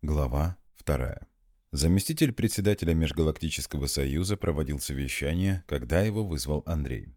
Глава 2. Заместитель председателя Межгалактического Союза проводил совещание, когда его вызвал Андрей.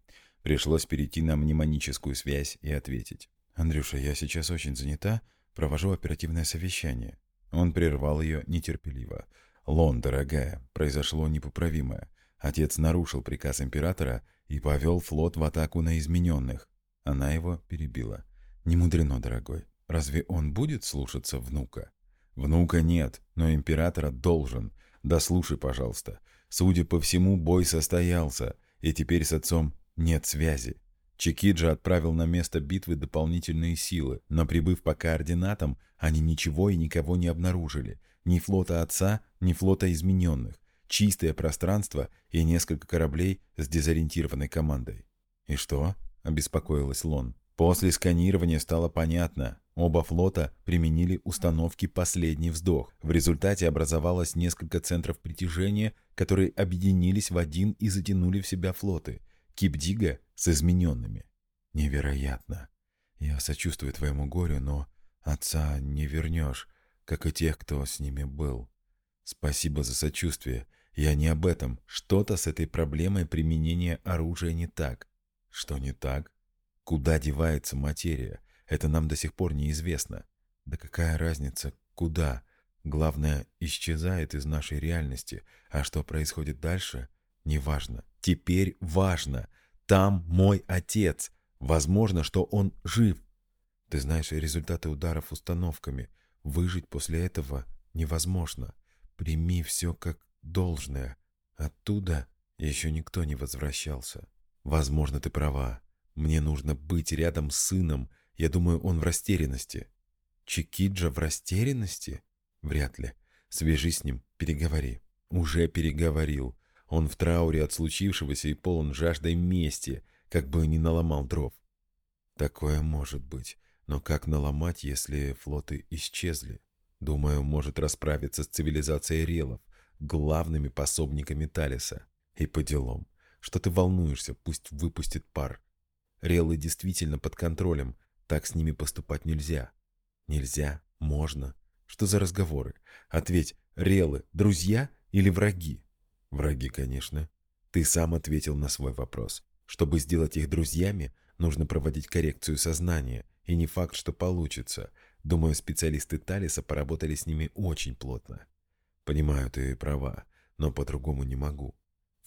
Пришлось перейти на мнемоническую связь и ответить. «Андрюша, я сейчас очень занята, провожу оперативное совещание». Он прервал ее нетерпеливо. «Лон, дорогая, произошло непоправимое. Отец нарушил приказ императора и повел флот в атаку на измененных». Она его перебила. «Не мудрено, дорогой. Разве он будет слушаться внука?» Внука нет, но императора должен. Да слушай, пожалуйста. Судя по всему, бой состоялся, и теперь с отцом нет связи. Чекиджа отправил на место битвы дополнительные силы, но прибыв по координатам, они ничего и никого не обнаружили. Ни флота отца, ни флота измененных. Чистое пространство и несколько кораблей с дезориентированной командой. «И что?» – обеспокоилась Лон. После сканирования стало понятно, оба флота применили установки «Последний вздох». В результате образовалось несколько центров притяжения, которые объединились в один и затянули в себя флоты. Кипдига с измененными. Невероятно. Я сочувствую твоему горю, но отца не вернешь, как и тех, кто с ними был. Спасибо за сочувствие. Я не об этом. Что-то с этой проблемой применения оружия не так. Что не так? Куда девается материя? Это нам до сих пор неизвестно. Да какая разница, куда? Главное, исчезает из нашей реальности. А что происходит дальше? Неважно. Теперь важно. Там мой отец. Возможно, что он жив. Ты знаешь результаты ударов установками. Выжить после этого невозможно. Прими все как должное. Оттуда еще никто не возвращался. Возможно, ты права. Мне нужно быть рядом с сыном. Я думаю, он в растерянности. Чикиджа в растерянности? Вряд ли. Свяжись с ним, переговори. Уже переговорил. Он в трауре от случившегося и полон жаждой мести, как бы не наломал дров. Такое может быть. Но как наломать, если флоты исчезли? Думаю, может расправиться с цивилизацией релов, главными пособниками Талиса. И по делам. Что ты волнуешься, пусть выпустит пар. Релы действительно под контролем. Так с ними поступать нельзя. Нельзя, можно. Что за разговоры? Ответь, релы – друзья или враги? Враги, конечно. Ты сам ответил на свой вопрос. Чтобы сделать их друзьями, нужно проводить коррекцию сознания. И не факт, что получится. Думаю, специалисты Талиса поработали с ними очень плотно. Понимаю, ты права, но по-другому не могу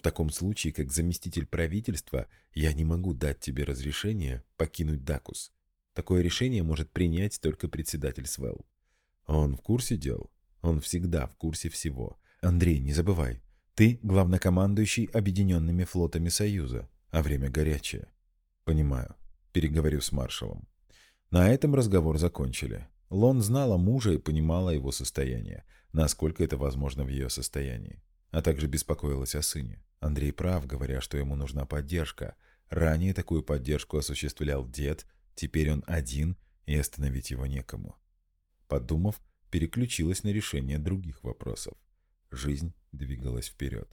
таком случае, как заместитель правительства, я не могу дать тебе разрешение покинуть Дакус. Такое решение может принять только председатель СВЭЛ. Он в курсе дел? Он всегда в курсе всего. Андрей, не забывай, ты главнокомандующий объединенными флотами Союза, а время горячее. Понимаю. Переговорю с маршалом. На этом разговор закончили. Лон знала мужа и понимала его состояние, насколько это возможно в ее состоянии, а также беспокоилась о сыне. Андрей прав, говоря, что ему нужна поддержка. Ранее такую поддержку осуществлял дед, теперь он один, и остановить его некому. Подумав, переключилась на решение других вопросов. Жизнь двигалась вперед.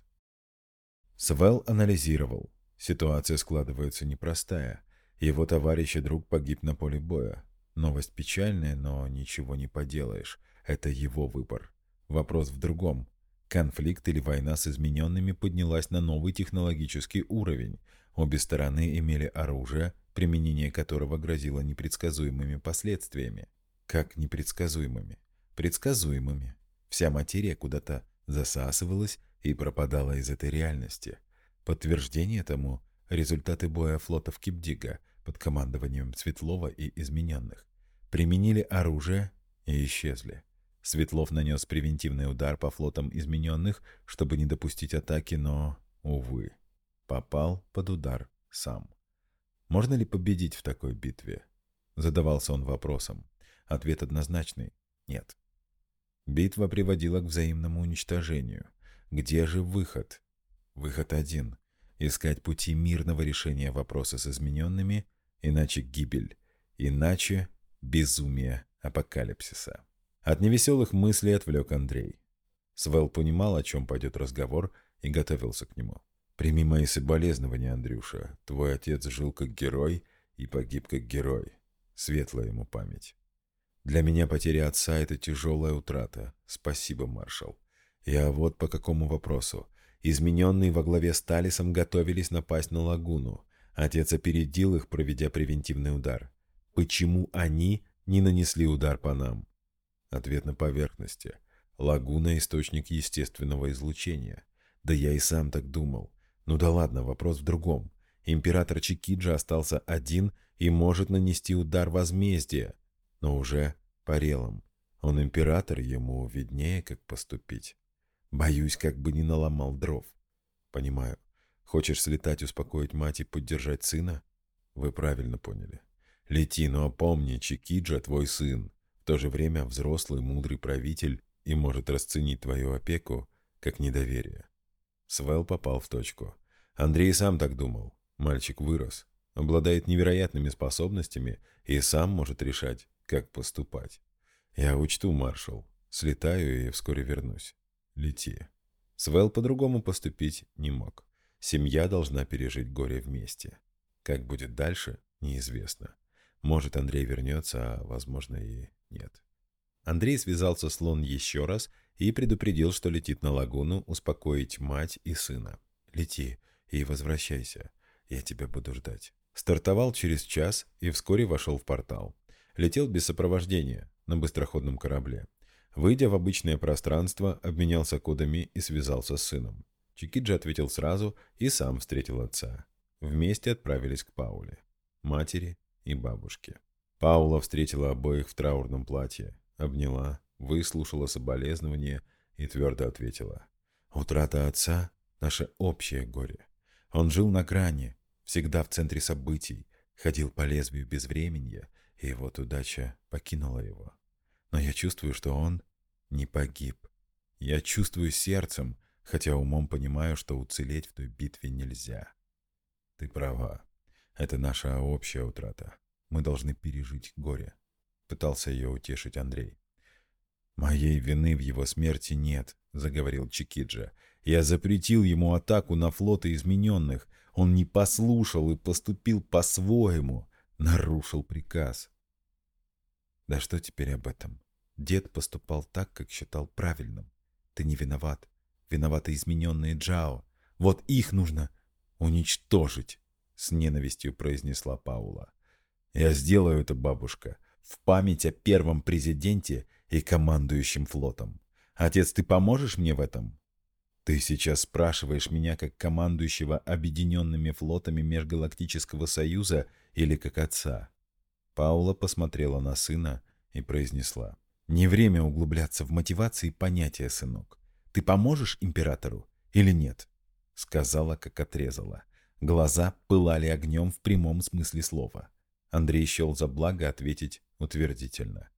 Свел анализировал. Ситуация складывается непростая. Его товарищ и друг погиб на поле боя. Новость печальная, но ничего не поделаешь. Это его выбор. Вопрос в другом. Конфликт или война с измененными поднялась на новый технологический уровень. Обе стороны имели оружие, применение которого грозило непредсказуемыми последствиями. Как непредсказуемыми? Предсказуемыми. Вся материя куда-то засасывалась и пропадала из этой реальности. Подтверждение тому – результаты боя флотов Кипдига под командованием Светлова и измененных. Применили оружие и исчезли. Светлов нанес превентивный удар по флотам измененных, чтобы не допустить атаки, но, увы, попал под удар сам. Можно ли победить в такой битве? Задавался он вопросом. Ответ однозначный – нет. Битва приводила к взаимному уничтожению. Где же выход? Выход один – искать пути мирного решения вопроса с измененными, иначе гибель, иначе безумие апокалипсиса. От невеселых мыслей отвлек Андрей. Свел понимал, о чем пойдет разговор, и готовился к нему. «Прими мои соболезнования, Андрюша. Твой отец жил как герой и погиб как герой. Светлая ему память». Для меня потеря отца — это тяжелая утрата. Спасибо, маршал. Я вот по какому вопросу. Измененные во главе с Талисом готовились напасть на лагуну. Отец опередил их, проведя превентивный удар. Почему они не нанесли удар по нам? Ответ на поверхности. Лагуна — источник естественного излучения. Да я и сам так думал. Ну да ладно, вопрос в другом. Император Чикиджа остался один и может нанести удар возмездия, но уже по релам. Он император, ему виднее, как поступить. Боюсь, как бы не наломал дров. Понимаю. Хочешь слетать, успокоить мать и поддержать сына? Вы правильно поняли. Лети, но помни, Чикиджа твой сын. В то же время взрослый, мудрый правитель и может расценить твою опеку как недоверие. Свел попал в точку. Андрей сам так думал. Мальчик вырос, обладает невероятными способностями и сам может решать, как поступать. Я учту, маршал. Слетаю и вскоре вернусь. Лети. Свел по-другому поступить не мог. Семья должна пережить горе вместе. Как будет дальше, неизвестно. Может, Андрей вернется, а, возможно, и нет. Андрей связался с Лон еще раз и предупредил, что летит на лагуну успокоить мать и сына. «Лети и возвращайся. Я тебя буду ждать». Стартовал через час и вскоре вошел в портал. Летел без сопровождения, на быстроходном корабле. Выйдя в обычное пространство, обменялся кодами и связался с сыном. Чикиджи ответил сразу и сам встретил отца. Вместе отправились к Пауле, матери и бабушке. Паула встретила обоих в траурном платье, обняла, выслушала соболезнования и твердо ответила. «Утрата отца — наше общее горе. Он жил на грани, всегда в центре событий, ходил по лезвию безвременья, и вот удача покинула его. Но я чувствую, что он не погиб. Я чувствую сердцем, хотя умом понимаю, что уцелеть в той битве нельзя. Ты права. Это наша общая утрата. Мы должны пережить горе. Пытался ее утешить Андрей. «Моей вины в его смерти нет», — заговорил Чикиджа. «Я запретил ему атаку на флоты измененных. Он не послушал и поступил по-своему. Нарушил приказ. Да что теперь об этом? Дед поступал так, как считал правильным. Ты не виноват. Виноваты измененные Джао. Вот их нужно уничтожить, с ненавистью произнесла Паула. Я сделаю это, бабушка, в память о первом президенте и командующем флотом. Отец, ты поможешь мне в этом? Ты сейчас спрашиваешь меня как командующего объединенными флотами Межгалактического Союза или как отца? Паула посмотрела на сына и произнесла. «Не время углубляться в мотивации понятия, сынок. Ты поможешь императору или нет?» Сказала, как отрезала. Глаза пылали огнем в прямом смысле слова. Андрей счел за благо ответить утвердительно.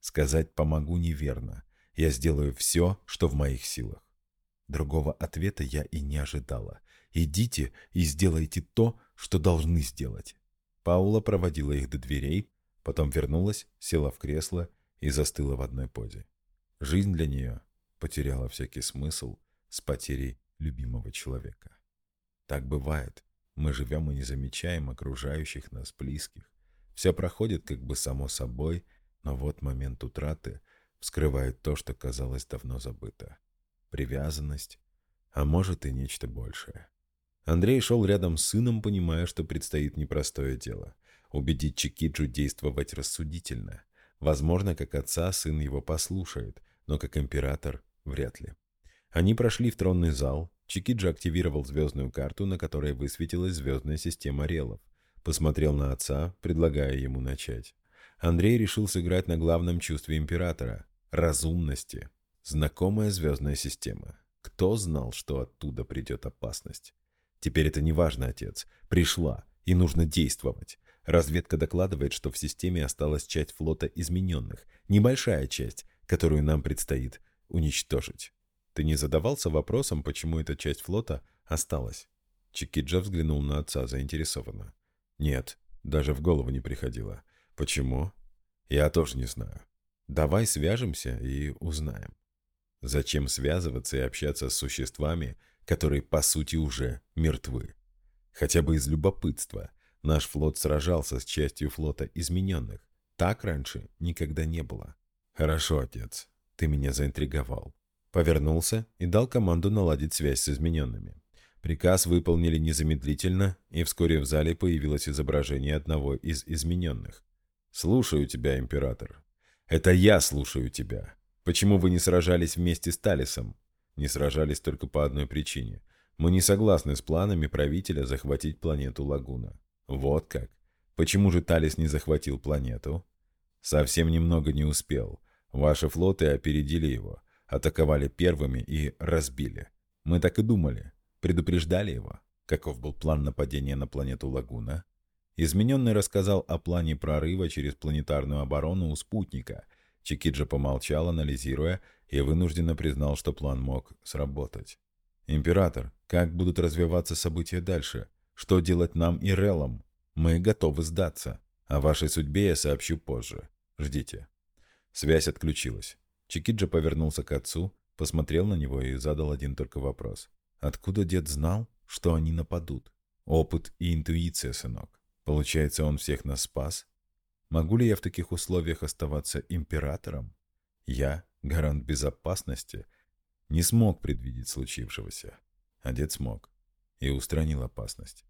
«Сказать помогу неверно. Я сделаю все, что в моих силах». Другого ответа я и не ожидала. «Идите и сделайте то, что должны сделать». Паула проводила их до дверей, потом вернулась, села в кресло и застыла в одной позе. Жизнь для нее потеряла всякий смысл с потерей любимого человека. Так бывает. Мы живем и не замечаем окружающих нас близких. Все проходит как бы само собой, но вот момент утраты вскрывает то, что казалось давно забыто. Привязанность, а может и нечто большее. Андрей шел рядом с сыном, понимая, что предстоит непростое дело. Убедить Чикиджу действовать рассудительно. Возможно, как отца сын его послушает, но как император вряд ли. Они прошли в тронный зал. Чикиджа активировал звездную карту, на которой высветилась звездная система релов. Посмотрел на отца, предлагая ему начать. Андрей решил сыграть на главном чувстве императора – разумности. Знакомая звездная система. Кто знал, что оттуда придет опасность? Теперь это не важно, отец. Пришла, и нужно действовать. Разведка докладывает, что в системе осталась часть флота измененных. Небольшая часть, которую нам предстоит уничтожить. Ты не задавался вопросом, почему эта часть флота осталась? Чикиджа взглянул на отца заинтересованно. Нет, даже в голову не приходило. Почему? Я тоже не знаю. Давай свяжемся и узнаем. Зачем связываться и общаться с существами, которые по сути уже мертвы. Хотя бы из любопытства. Наш флот сражался с частью флота измененных. Так раньше никогда не было. Хорошо, отец. Ты меня заинтриговал. Повернулся и дал команду наладить связь с измененными. Приказ выполнили незамедлительно, и вскоре в зале появилось изображение одного из измененных. «Слушаю тебя, император». «Это я слушаю тебя. Почему вы не сражались вместе с Талисом?» «Не сражались только по одной причине. Мы не согласны с планами правителя захватить планету Лагуна». «Вот как. Почему же Талис не захватил планету?» «Совсем немного не успел. Ваши флоты опередили его, атаковали первыми и разбили. Мы так и думали. Предупреждали его. Каков был план нападения на планету Лагуна? Измененный рассказал о плане прорыва через планетарную оборону у спутника. Чикиджа помолчал, анализируя, и вынужденно признал, что план мог сработать. «Император, как будут развиваться события дальше? Что делать нам и Релам? Мы готовы сдаться. О вашей судьбе я сообщу позже. Ждите». Связь отключилась. Чикиджа повернулся к отцу, посмотрел на него и задал один только вопрос. «Откуда дед знал, что они нападут?» «Опыт и интуиция, сынок. Получается, он всех нас спас? Могу ли я в таких условиях оставаться императором? Я, гарант безопасности, не смог предвидеть случившегося. А дед смог. И устранил опасность.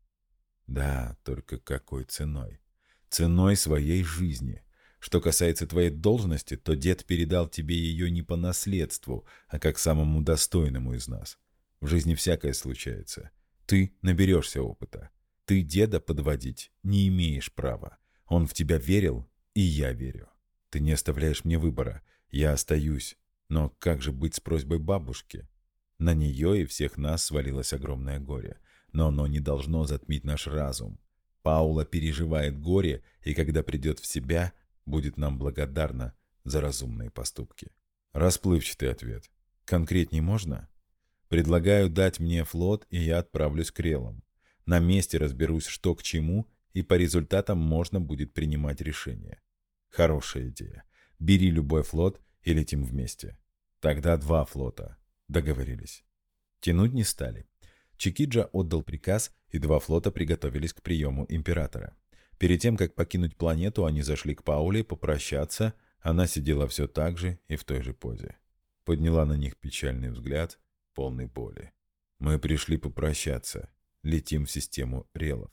Да, только какой ценой? Ценой своей жизни. Что касается твоей должности, то дед передал тебе ее не по наследству, а как самому достойному из нас. В жизни всякое случается. Ты наберешься опыта. Ты деда подводить не имеешь права. Он в тебя верил, и я верю. Ты не оставляешь мне выбора. Я остаюсь. Но как же быть с просьбой бабушки? На нее и всех нас свалилось огромное горе. Но оно не должно затмить наш разум. Паула переживает горе, и когда придет в себя, будет нам благодарна за разумные поступки. Расплывчатый ответ. Конкретней можно? Предлагаю дать мне флот, и я отправлюсь к Релам. На месте разберусь, что к чему, и по результатам можно будет принимать решение. Хорошая идея. Бери любой флот и летим вместе. Тогда два флота. Договорились. Тянуть не стали. Чикиджа отдал приказ, и два флота приготовились к приему императора. Перед тем, как покинуть планету, они зашли к Пауле попрощаться. Она сидела все так же и в той же позе. Подняла на них печальный взгляд, полный боли. «Мы пришли попрощаться. Летим в систему релов».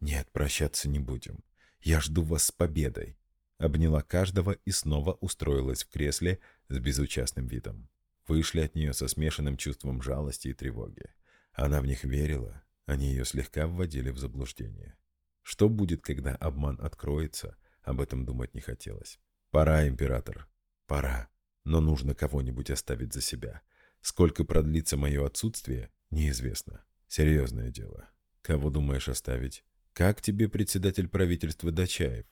«Нет, прощаться не будем. Я жду вас с победой». Обняла каждого и снова устроилась в кресле с безучастным видом. Вышли от нее со смешанным чувством жалости и тревоги. Она в них верила, они ее слегка вводили в заблуждение. Что будет, когда обман откроется, об этом думать не хотелось. Пора, император, пора. Но нужно кого-нибудь оставить за себя. Сколько продлится мое отсутствие, неизвестно. Серьезное дело. Кого думаешь оставить? Как тебе председатель правительства Дачаев?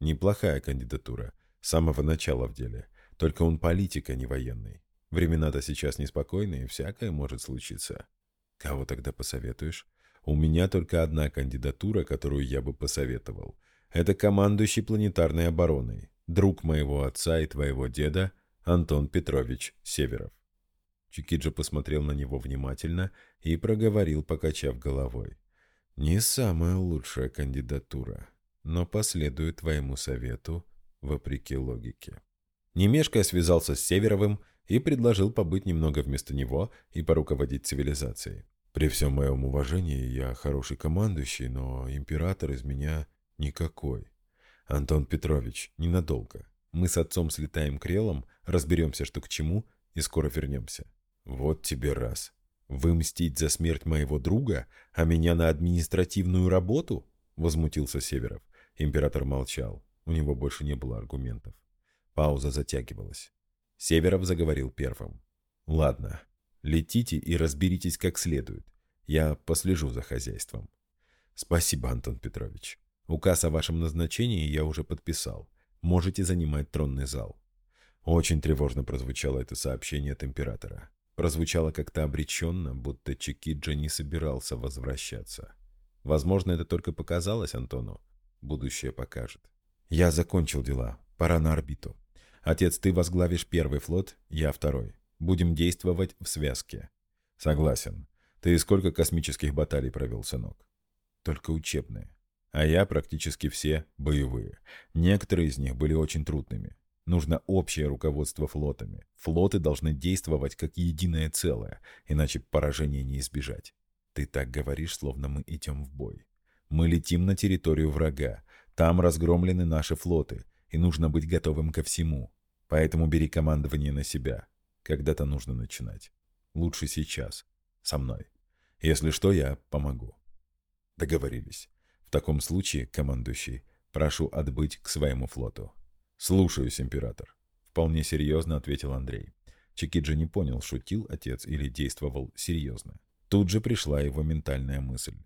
Неплохая кандидатура. С самого начала в деле. Только он политик, а не военный. Времена-то сейчас неспокойные, всякое может случиться. Кого тогда посоветуешь? У меня только одна кандидатура, которую я бы посоветовал. Это командующий планетарной обороной, друг моего отца и твоего деда Антон Петрович Северов. Чикиджа посмотрел на него внимательно и проговорил, покачав головой. «Не самая лучшая кандидатура, но последую твоему совету, вопреки логике». Немешкая связался с Северовым и предложил побыть немного вместо него и поруководить цивилизацией. При всем моем уважении я хороший командующий, но император из меня никакой. Антон Петрович, ненадолго. Мы с отцом слетаем к релам, разберемся, что к чему, и скоро вернемся. Вот тебе раз. Вы мстить за смерть моего друга, а меня на административную работу? Возмутился Северов. Император молчал. У него больше не было аргументов. Пауза затягивалась. Северов заговорил первым. «Ладно, Летите и разберитесь как следует. Я послежу за хозяйством. Спасибо, Антон Петрович. Указ о вашем назначении я уже подписал. Можете занимать тронный зал. Очень тревожно прозвучало это сообщение от императора. Прозвучало как-то обреченно, будто Чикиджа не собирался возвращаться. Возможно, это только показалось Антону. Будущее покажет. Я закончил дела. Пора на орбиту. Отец, ты возглавишь первый флот, я второй. Будем действовать в связке. Согласен. Ты сколько космических баталий провел, сынок? Только учебные. А я практически все боевые. Некоторые из них были очень трудными. Нужно общее руководство флотами. Флоты должны действовать как единое целое, иначе поражения не избежать. Ты так говоришь, словно мы идем в бой. Мы летим на территорию врага. Там разгромлены наши флоты, и нужно быть готовым ко всему. Поэтому бери командование на себя. Когда-то нужно начинать. Лучше сейчас. Со мной. Если что, я помогу. Договорились. В таком случае, командующий, прошу отбыть к своему флоту. Слушаюсь, император. Вполне серьезно ответил Андрей. Чикиджа не понял, шутил отец или действовал серьезно. Тут же пришла его ментальная мысль.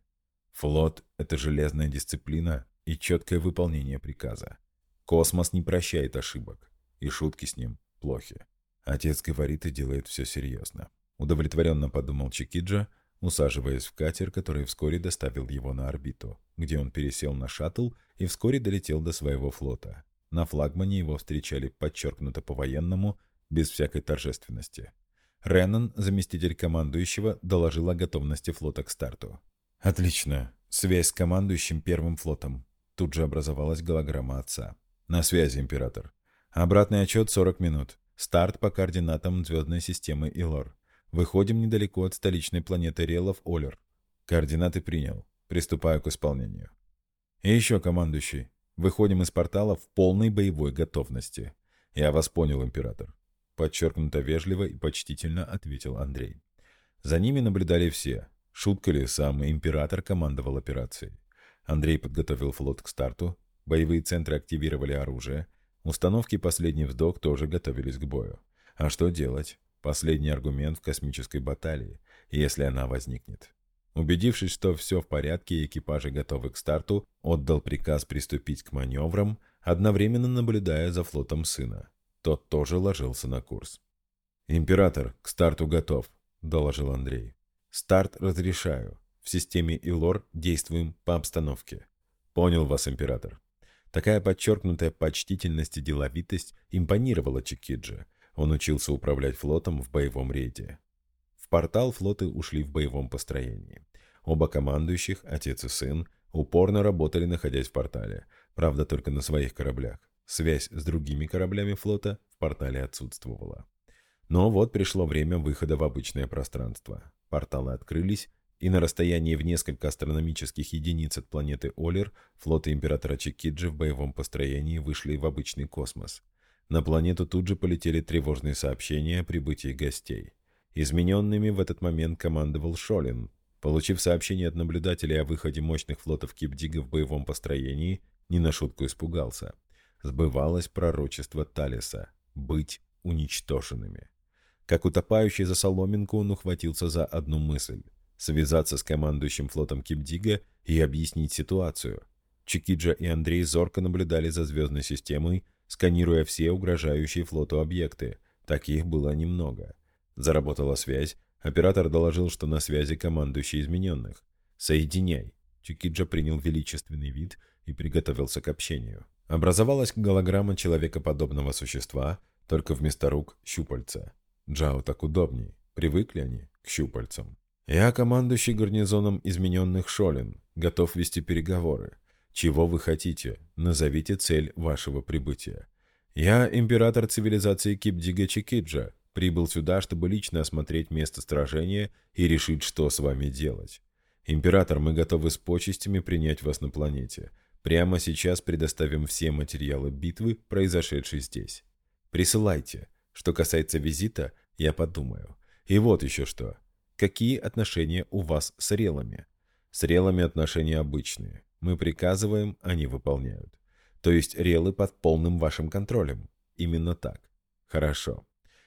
Флот — это железная дисциплина и четкое выполнение приказа. Космос не прощает ошибок, и шутки с ним плохи. Отец говорит и делает все серьезно. Удовлетворенно подумал Чикиджа, усаживаясь в катер, который вскоре доставил его на орбиту, где он пересел на шаттл и вскоре долетел до своего флота. На флагмане его встречали подчеркнуто по-военному, без всякой торжественности. Реннон, заместитель командующего, доложил о готовности флота к старту. «Отлично. Связь с командующим первым флотом». Тут же образовалась голограмма отца. «На связи, император. Обратный отчет 40 минут. Старт по координатам звездной системы Илор. Выходим недалеко от столичной планеты Релов Олер. Координаты принял. Приступаю к исполнению». «И еще, командующий. Выходим из портала в полной боевой готовности». «Я вас понял, император подчеркнуто вежливо и почтительно ответил Андрей. За ними наблюдали все. Шутка ли, сам император командовал операцией. Андрей подготовил флот к старту, боевые центры активировали оружие, установки «Последний вдох» тоже готовились к бою. А что делать? Последний аргумент в космической баталии, если она возникнет. Убедившись, что все в порядке и экипажи готовы к старту, отдал приказ приступить к маневрам, одновременно наблюдая за флотом сына. Тот тоже ложился на курс. «Император, к старту готов», — доложил Андрей. «Старт разрешаю. В системе Илор действуем по обстановке». «Понял вас, император». Такая подчеркнутая почтительность и деловитость импонировала Чикиджи. Он учился управлять флотом в боевом рейде. В портал флоты ушли в боевом построении. Оба командующих, отец и сын, упорно работали, находясь в портале, правда, только на своих кораблях. Связь с другими кораблями флота в портале отсутствовала. Но вот пришло время выхода в обычное пространство. Порталы открылись, и на расстоянии в несколько астрономических единиц от планеты Олер флоты императора Чикиджи в боевом построении вышли в обычный космос. На планету тут же полетели тревожные сообщения о прибытии гостей. Измененными в этот момент командовал Шолин. Получив сообщение от наблюдателей о выходе мощных флотов Кипдига в боевом построении, не на шутку испугался – сбывалось пророчество Талиса — быть уничтоженными. Как утопающий за соломинку, он ухватился за одну мысль — связаться с командующим флотом Кипдига и объяснить ситуацию. Чикиджа и Андрей зорко наблюдали за звездной системой, сканируя все угрожающие флоту объекты. Таких было немного. Заработала связь. Оператор доложил, что на связи командующий измененных. «Соединяй». Чикиджа принял величественный вид и приготовился к общению. Образовалась голограмма человекоподобного существа, только вместо рук – щупальца. Джао так удобней. Привыкли они к щупальцам. Я командующий гарнизоном измененных Шолин, готов вести переговоры. Чего вы хотите? Назовите цель вашего прибытия. Я император цивилизации Кипдига Чикиджа, прибыл сюда, чтобы лично осмотреть место сражения и решить, что с вами делать. Император, мы готовы с почестями принять вас на планете. Прямо сейчас предоставим все материалы битвы, произошедшей здесь. Присылайте. Что касается визита, я подумаю. И вот еще что. Какие отношения у вас с релами? С релами отношения обычные. Мы приказываем, они выполняют. То есть релы под полным вашим контролем. Именно так. Хорошо.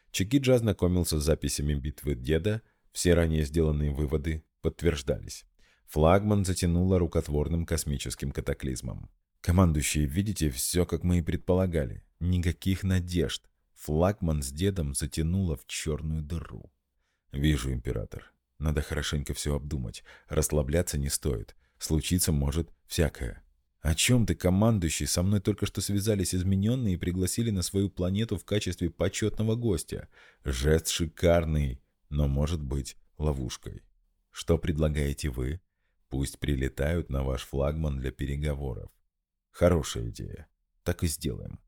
Чикиджа ознакомился с записями битвы деда, все ранее сделанные выводы подтверждались. Флагман затянуло рукотворным космическим катаклизмом. «Командующие, видите, все, как мы и предполагали. Никаких надежд. Флагман с дедом затянуло в черную дыру». «Вижу, император. Надо хорошенько все обдумать. Расслабляться не стоит. Случиться может всякое». «О чем ты, командующий? Со мной только что связались измененные и пригласили на свою планету в качестве почетного гостя. Жест шикарный, но может быть ловушкой. Что предлагаете вы?» Пусть прилетают на ваш флагман для переговоров. Хорошая идея. Так и сделаем.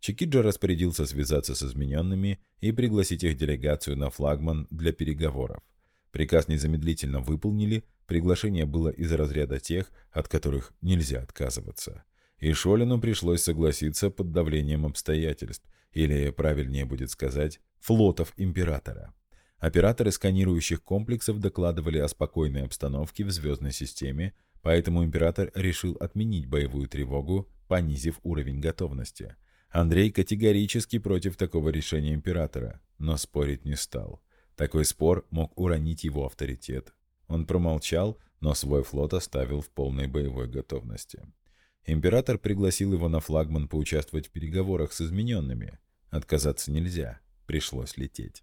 Чикиджа распорядился связаться с измененными и пригласить их делегацию на флагман для переговоров. Приказ незамедлительно выполнили, приглашение было из разряда тех, от которых нельзя отказываться. И Шолину пришлось согласиться под давлением обстоятельств, или, правильнее будет сказать, флотов императора. Операторы сканирующих комплексов докладывали о спокойной обстановке в звездной системе, поэтому император решил отменить боевую тревогу, понизив уровень готовности. Андрей категорически против такого решения императора, но спорить не стал. Такой спор мог уронить его авторитет. Он промолчал, но свой флот оставил в полной боевой готовности. Император пригласил его на флагман поучаствовать в переговорах с измененными. Отказаться нельзя, пришлось лететь.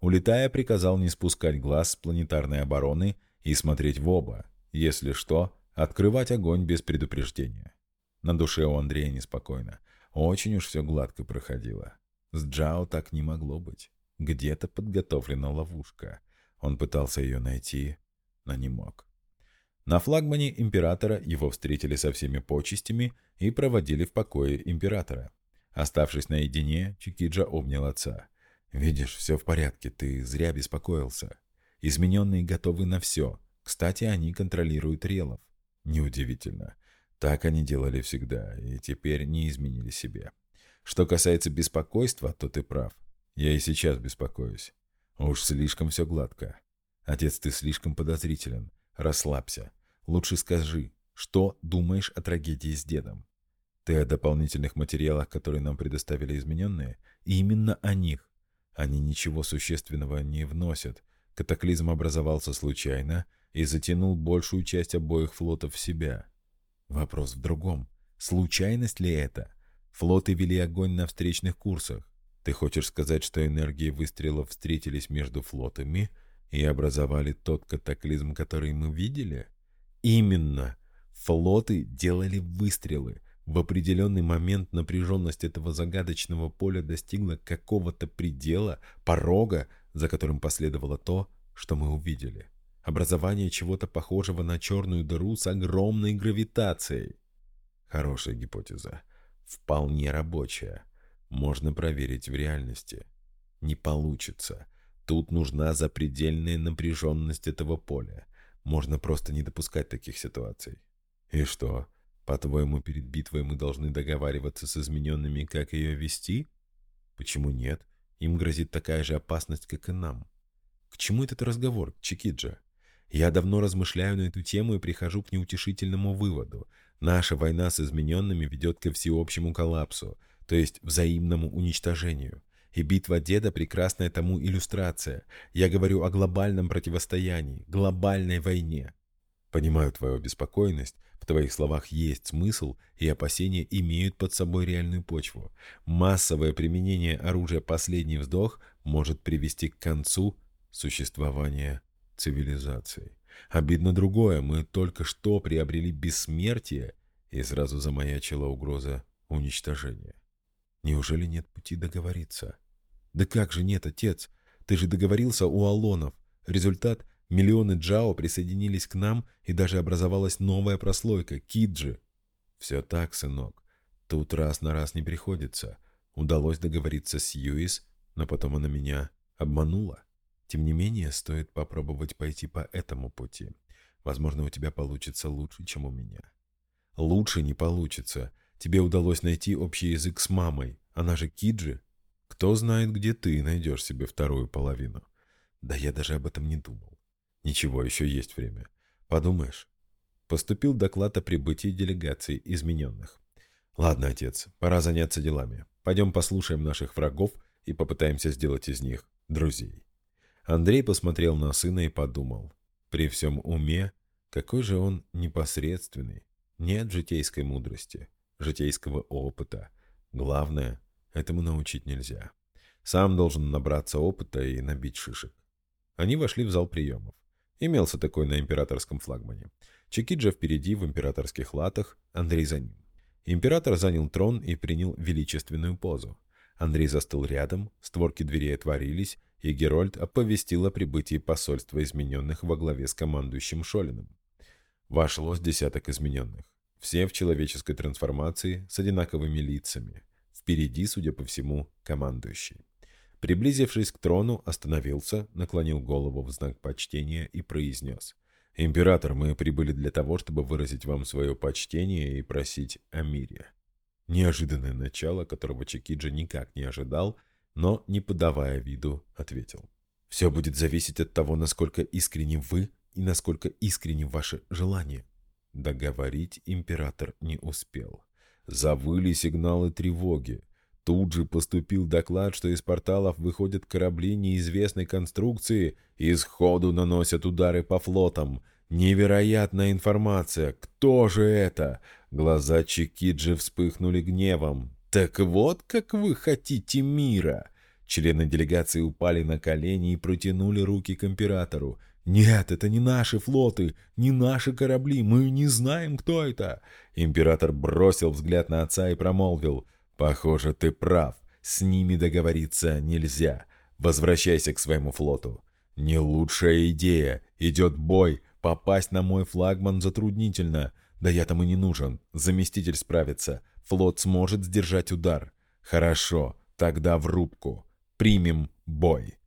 Улетая, приказал не спускать глаз с планетарной обороны и смотреть в оба, если что, открывать огонь без предупреждения. На душе у Андрея неспокойно. Очень уж все гладко проходило. С Джао так не могло быть. Где-то подготовлена ловушка. Он пытался ее найти, но не мог. На флагмане императора его встретили со всеми почестями и проводили в покое императора. Оставшись наедине, Чикиджа обнял отца. «Видишь, все в порядке, ты зря беспокоился. Измененные готовы на все. Кстати, они контролируют релов. Неудивительно. Так они делали всегда, и теперь не изменили себе. Что касается беспокойства, то ты прав. Я и сейчас беспокоюсь. Уж слишком все гладко. Отец, ты слишком подозрителен. Расслабься. Лучше скажи, что думаешь о трагедии с дедом? Ты о дополнительных материалах, которые нам предоставили измененные? И именно о них. Они ничего существенного не вносят. Катаклизм образовался случайно и затянул большую часть обоих флотов в себя. Вопрос в другом. Случайность ли это? Флоты вели огонь на встречных курсах. Ты хочешь сказать, что энергии выстрелов встретились между флотами и образовали тот катаклизм, который мы видели? Именно. Флоты делали выстрелы, в определенный момент напряженность этого загадочного поля достигла какого-то предела, порога, за которым последовало то, что мы увидели. Образование чего-то похожего на черную дыру с огромной гравитацией. Хорошая гипотеза. Вполне рабочая. Можно проверить в реальности. Не получится. Тут нужна запредельная напряженность этого поля. Можно просто не допускать таких ситуаций. И что? По-твоему, перед битвой мы должны договариваться с измененными, как ее вести? Почему нет? Им грозит такая же опасность, как и нам. К чему этот разговор, Чикиджа? Я давно размышляю на эту тему и прихожу к неутешительному выводу. Наша война с измененными ведет ко всеобщему коллапсу, то есть взаимному уничтожению. И битва деда – прекрасная тому иллюстрация. Я говорю о глобальном противостоянии, глобальной войне. Понимаю твою беспокойность, в твоих словах есть смысл, и опасения имеют под собой реальную почву. Массовое применение оружия «Последний вздох» может привести к концу существования цивилизации. Обидно другое, мы только что приобрели бессмертие, и сразу замаячила угроза уничтожения. Неужели нет пути договориться? Да как же нет, отец? Ты же договорился у Алонов. Результат Миллионы Джао присоединились к нам, и даже образовалась новая прослойка – Киджи. Все так, сынок. Тут раз на раз не приходится. Удалось договориться с Юис, но потом она меня обманула. Тем не менее, стоит попробовать пойти по этому пути. Возможно, у тебя получится лучше, чем у меня. Лучше не получится. Тебе удалось найти общий язык с мамой. Она же Киджи. Кто знает, где ты найдешь себе вторую половину. Да я даже об этом не думал. Ничего, еще есть время. Подумаешь. Поступил доклад о прибытии делегации измененных. Ладно, отец, пора заняться делами. Пойдем послушаем наших врагов и попытаемся сделать из них друзей. Андрей посмотрел на сына и подумал. При всем уме, какой же он непосредственный. Нет житейской мудрости, житейского опыта. Главное, этому научить нельзя. Сам должен набраться опыта и набить шишек. Они вошли в зал приемов. Имелся такой на императорском флагмане. Чекиджа впереди в императорских латах, Андрей за ним. Император занял трон и принял величественную позу. Андрей застыл рядом, створки дверей отворились, и Герольд оповестил о прибытии посольства измененных во главе с командующим Шолиным. Вошло с десяток измененных. Все в человеческой трансформации с одинаковыми лицами. Впереди, судя по всему, командующий. Приблизившись к трону, остановился, наклонил голову в знак почтения и произнес. «Император, мы прибыли для того, чтобы выразить вам свое почтение и просить о мире». Неожиданное начало, которого Чикиджи никак не ожидал, но, не подавая виду, ответил. «Все будет зависеть от того, насколько искренни вы и насколько искренни ваши желания». Договорить император не успел. Завыли сигналы тревоги. Тут же поступил доклад, что из порталов выходят корабли неизвестной конструкции и сходу наносят удары по флотам. Невероятная информация. Кто же это? Глаза Чикиджи вспыхнули гневом. «Так вот, как вы хотите мира!» Члены делегации упали на колени и протянули руки к императору. «Нет, это не наши флоты, не наши корабли, мы не знаем, кто это!» Император бросил взгляд на отца и промолвил. «Похоже, ты прав, с ними договориться нельзя. Возвращайся к своему флоту. Не лучшая идея, идет бой, попасть на мой флагман затруднительно. Да я там и не нужен, заместитель справится, флот сможет сдержать удар. Хорошо, тогда в рубку. Примем бой».